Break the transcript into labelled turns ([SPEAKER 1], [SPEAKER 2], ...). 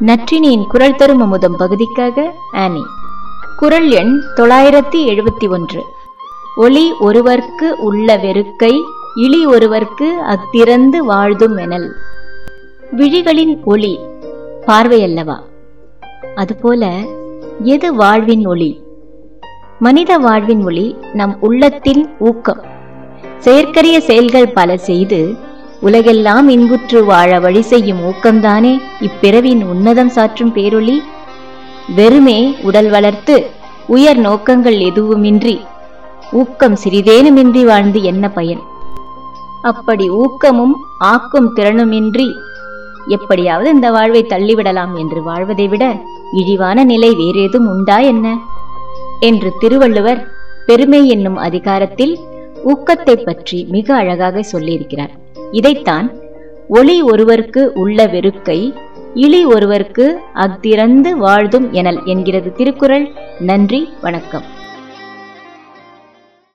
[SPEAKER 1] நற்றினியின் குரல் தரும் அமுதம் பகுதிக்காக ஆனி. குரல் எண் தொள்ளாயிரத்தி எழுபத்தி ஒன்று. ஒளி ஒருவர்க்கு உள்ள வெறுக்கை இழி ஒருவர்க்கு அத்திறந்து வாழ்தும் எனல். விழிகளின் ஒளி பார்வையல்லவா? அதுபோல எது வாழ்வின் ஒளி? மனித வாழ்வின் ஒளி நம் உள்ளத்தின் ஊக்கம். செயற்கரிய செயல்கள் பல செய்து உலகெல்லாம் இன்புற்று வாழ வழி செய்யும் ஊக்கம்தானே? இப்பிறவின் உன்னதம் சாற்றும் பேரொளி? வெறுமே உடல் வளர்த்து உயர் நோக்கங்கள் எதுவுமின்றி ஊக்கம் சிறிதேனுமின்றி வாழ்ந்து என்ன பயன்? அப்படி ஊக்கமும் ஆக்கும் திறனுமின்றி எப்படியாவது இந்த வாழ்வை தள்ளிவிடலாம் என்று வாழ்வதை விட இழிவான நிலை வேறேதும் உண்டா என்ன? என்று திருவள்ளுவர் பெருமை என்னும் அதிகாரத்தில் ஊக்கத்தை பற்றி மிக அழகாக சொல்லியிருக்கிறார். இதைத்தான் ஒளி ஒருவர்க்கு உள்ள வெறுக்கை இழி ஒருவர்க்கு அத்திறந்து வாழ்தும் எனல் என்கிறது திருக்குறள். நன்றி வணக்கம்.